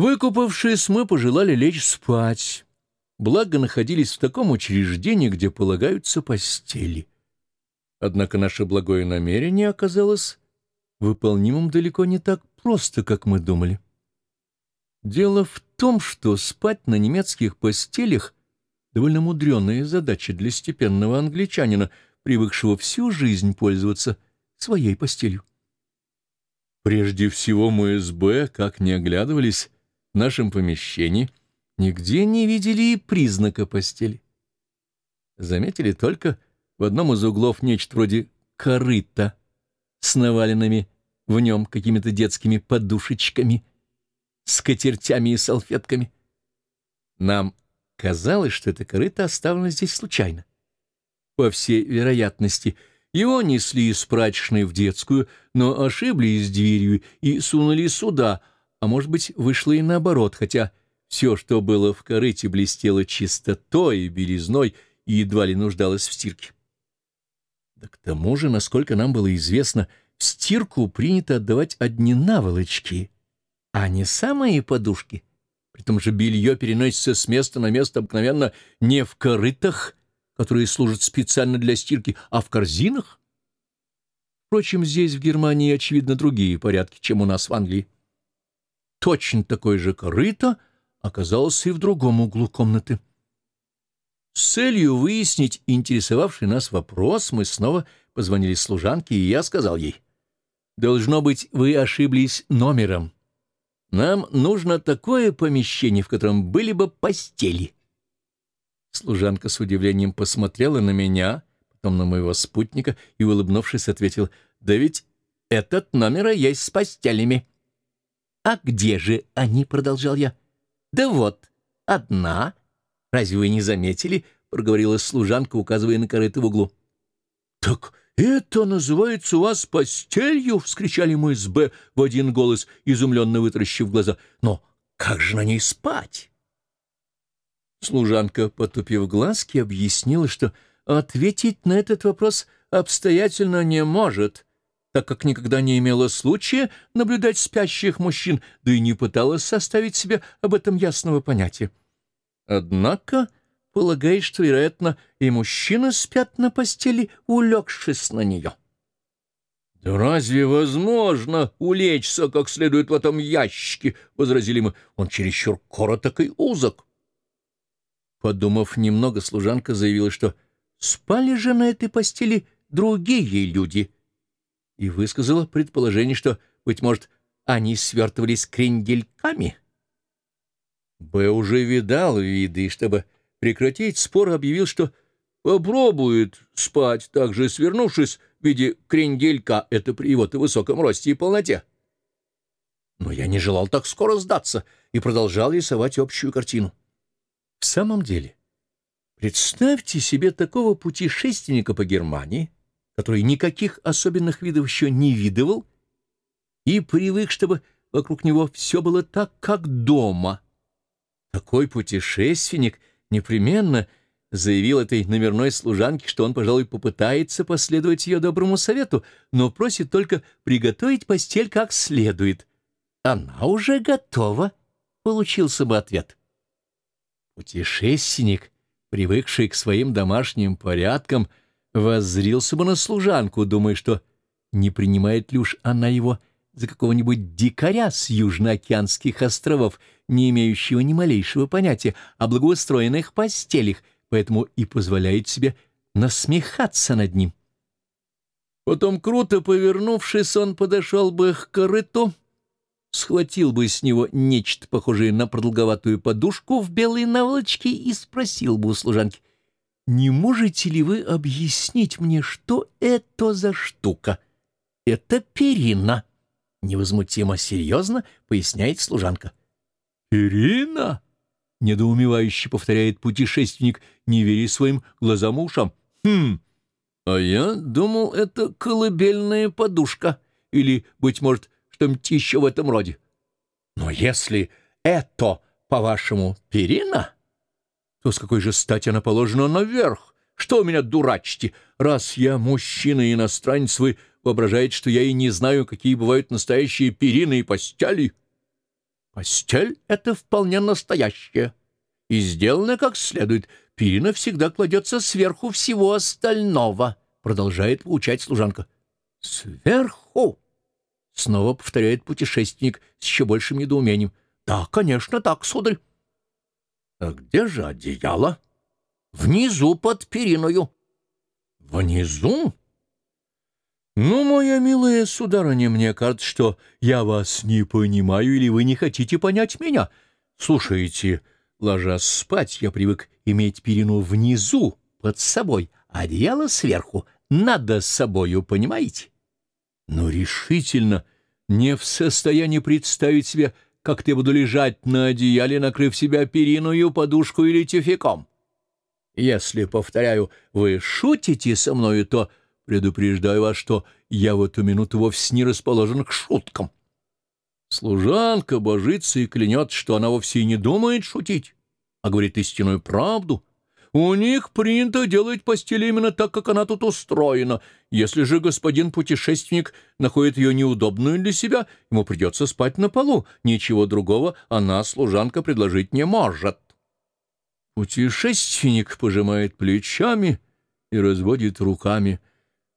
Выкупавшись, мы пожелали лечь спать, благо находились в таком учреждении, где полагаются постели. Однако наше благое намерение оказалось выполнимым далеко не так просто, как мы думали. Дело в том, что спать на немецких постелях — довольно мудреная задача для степенного англичанина, привыкшего всю жизнь пользоваться своей постелью. Прежде всего мы СБ, как не оглядывались в нашем помещении, нигде не видели и признака постели. Заметили только в одном из углов нечто вроде корыта с наваленными в нем какими-то детскими подушечками, скатертями и салфетками. Нам казалось, что это корыто оставлено здесь случайно. По всей вероятности, его несли из прачечной в детскую, но ошиблись дверью и сунули сюда, а может быть, вышло и наоборот, хотя все, что было в корыте, блестело чистотой и белизной и едва ли нуждалось в стирке. Да к тому же, насколько нам было известно, в стирку принято отдавать одни наволочки, а не самые подушки. При том же белье переносится с места на место обыкновенно не в корытах, которые служат специально для стирки, а в корзинах. Впрочем, здесь, в Германии, очевидно, другие порядки, чем у нас в Англии. Точно такое же корыто оказалось и в другом углу комнаты. С целью выяснить интересовавший нас вопрос, мы снова позвонили служанке, и я сказал ей, «Должно быть, вы ошиблись номером. Нам нужно такое помещение, в котором были бы постели». Служанка с удивлением посмотрела на меня, потом на моего спутника и, улыбнувшись, ответила, «Да ведь этот номер есть с постелями». «А где же они?» — продолжал я. «Да вот, одна, Разве вы не заметили?» — проговорила служанка, указывая на корыто в углу. «Так это называется у вас постелью?» — вскричали мы с Б в один голос, изумленно вытаращив глаза. «Но как же на ней спать?» Служанка, потупив глазки, объяснила, что ответить на этот вопрос обстоятельно не может, так как никогда не имела случая наблюдать спящих мужчин, да и не пыталась составить себе об этом ясного понятия. Однако полагает, что, вероятно, и мужчины спят на постели, улегшись на нее. «Да разве возможно улечься как следует в этом ящике?» — возразили мы. «Он чересчур короток и узок». Подумав немного, служанка заявила, что спали же на этой постели другие люди, и высказала предположение, что, быть может, они свертывались крендельками. Б. уже видал виды, чтобы прекратить спор, объявил, что попробует спать, так же свернувшись в виде кренделька, это при его-то высоком росте и полноте. Но я не желал так скоро сдаться и продолжал рисовать общую картину. В самом деле, представьте себе такого путешественника по Германии, который никаких особенных видов еще не видывал и привык, чтобы вокруг него все было так, как дома — такой путешественник непременно заявил этой номерной служанке, что он, пожалуй, попытается последовать ее доброму совету, но просит только приготовить постель как следует. «Она уже готова», — получился бы ответ. Путешественник, привыкший к своим домашним порядкам, воззрился бы на служанку, думая, что не принимает ли уж она его за какого-нибудь дикаря с южноокеанских островов, не имеющего ни малейшего понятия о благоустроенных постелях, поэтому и позволяет себе насмехаться над ним. Потом, круто повернувшись, он подошел бы к корыту, схватил бы с него нечто похожее на продолговатую подушку в белой наволочке и спросил бы у служанки, «Не можете ли вы объяснить мне, что это за штука?» «Это перина», — невозмутимо серьезно поясняет служанка. «Ирина?» — недоумевающе повторяет путешественник, не веря своим глазам и ушам. «Хм, а я думал, это колыбельная подушка или, быть может, что-нибудь еще в этом роде. Но если это, по-вашему, перина, то с какой же стати она положена наверх? Что у меня дурачите? Раз я мужчина и иностранец, вы воображаете, что я и не знаю, какие бывают настоящие перины и постели?» Постель — это вполне настоящая. И сделано как следует. Перина всегда кладется сверху всего остального, — продолжает поучать служанка. «Сверху!» — снова повторяет путешественник с еще большим недоумением. «Да, конечно, так, сударь». «А где же одеяло?» «Внизу, под периною». «Внизу?» «Ну, моя милая сударыня, мне кажется, что я вас не понимаю или вы не хотите понять меня. Слушайте, ложась спать, я привык иметь перину внизу, под собой, одеяло сверху, надо собою, понимаете? Но решительно не в состоянии представить себе, как ты буду лежать на одеяле, накрыв себя периную, подушку или тюфяком. Если, повторяю, вы шутите со мною, то Предупреждаю вас, что я в эту минуту вовсе не расположен к шуткам. Служанка божится и клянет, что она вовсе и не думает шутить, а говорит истинную правду. У них принято делать постель именно так, как она тут устроена. Если же господин путешественник находит ее неудобную для себя, ему придется спать на полу. Ничего другого она, служанка, предложить не может. Путешественник пожимает плечами и разводит руками —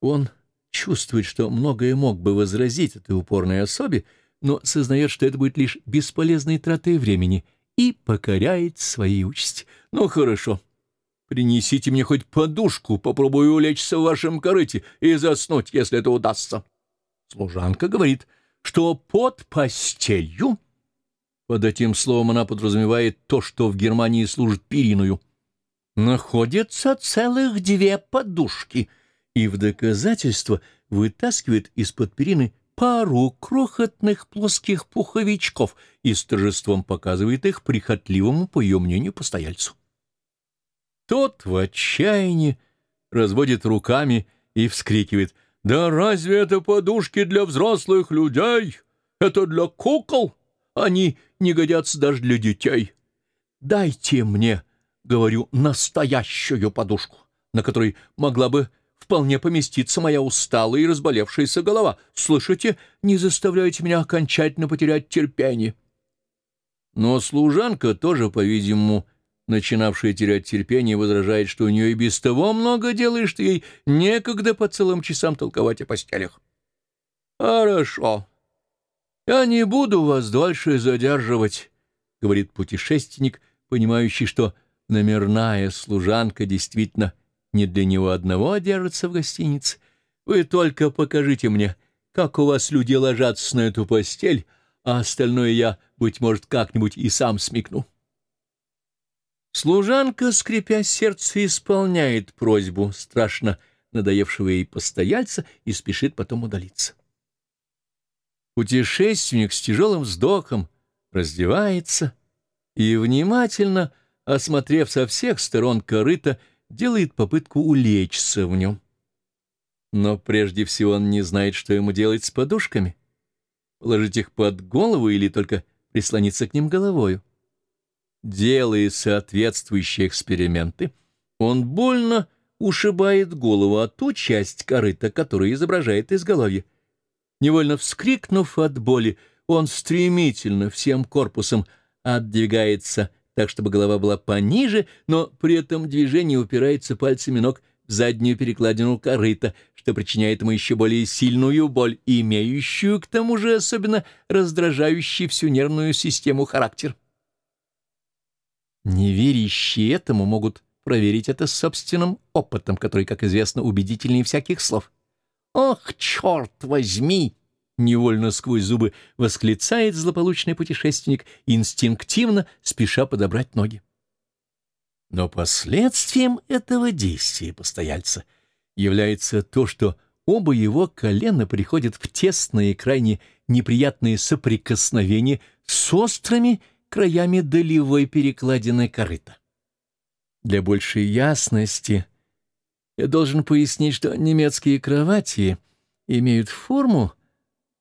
он чувствует, что многое мог бы возразить этой упорной особе, но сознает, что это будет лишь бесполезной тратой времени и покоряет своей участи. Ну, хорошо. Принесите мне хоть подушку, попробую улечься в вашем корыте и заснуть, если это удастся. Служанка говорит, что под постелью... Под этим словом она подразумевает то, что в Германии служит периную. Находятся целых две подушки — и в доказательство вытаскивает из-под перины пару крохотных плоских пуховичков и с торжеством показывает их прихотливому, по ее мнению, постояльцу. Тот в отчаянии разводит руками и вскрикивает «Да разве это подушки для взрослых людей? Это для кукол? Они не годятся даже для детей. Дайте мне, — говорю, — настоящую подушку, на которой могла бы вполне поместится моя усталая и разболевшаяся голова. Слышите, не заставляйте меня окончательно потерять терпение. Но служанка тоже, по-видимому, начинавшая терять терпение, возражает, что у нее и без того много дела, и что ей некогда по целым часам толковать о постелях. «Хорошо. Я не буду вас дольше задерживать», — говорит путешественник, понимающий, что номерная служанка действительно не для него одного держится в гостинице. Вы только покажите мне, как у вас люди ложатся на эту постель, а остальное я, быть может, как-нибудь и сам смекну. Служанка, скрипя сердце, исполняет просьбу страшно надоевшего ей постояльца и спешит потом удалиться. Путешественник с тяжелым вздохом раздевается и, внимательно осмотрев со всех сторон корыта, делает попытку улечься в нем. Но прежде всего он не знает, что ему делать с подушками. Положить их под голову или только прислониться к ним головою. Делая соответствующие эксперименты, он больно ушибает голову о ту часть корыта, которая изображает изголовье. Невольно вскрикнув от боли, он стремительно всем корпусом отдвигается так, чтобы голова была пониже, но при этом движение упирается пальцами ног в заднюю перекладину корыта, что причиняет ему еще более сильную боль, имеющую, к тому же, особенно раздражающий всю нервную систему характер. Неверящие этому могут проверить это собственным опытом, который, как известно, убедительнее всяких слов. «Ох, черт возьми!» невольно сквозь зубы восклицает злополучный путешественник, инстинктивно спеша подобрать ноги. Но последствием этого действия постояльца является то, что оба его колена приходят в тесные, крайне неприятные соприкосновения с острыми краями долевой перекладины корыта. Для большей ясности я должен пояснить, что немецкие кровати имеют форму,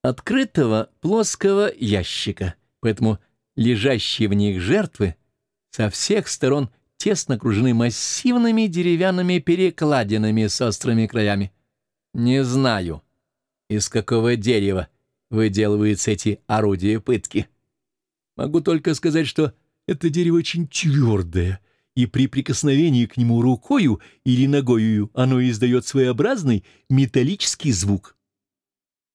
открытого плоского ящика, поэтому лежащие в них жертвы со всех сторон тесно окружены массивными деревянными перекладинами с острыми краями. Не знаю, из какого дерева выделываются эти орудия пытки. Могу только сказать, что это дерево очень твердое, и при прикосновении к нему рукою или ногою оно издает своеобразный металлический звук.